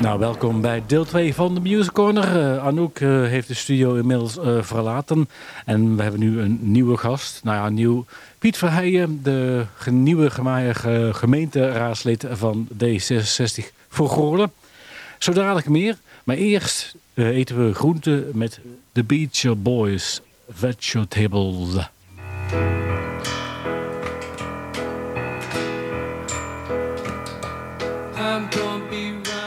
Nou, welkom bij deel 2 van de Music Corner. Eh, Anouk eh, heeft de studio inmiddels eh, verlaten. En we hebben nu een nieuwe gast. Nou ja, nieuw. Piet Verheijen, de nieuwe gemeenteraadslid van D66 voor Goorlen. Zo dadelijk meer. Maar eerst eten we groenten met The Beach Boys Vegetables. I'm be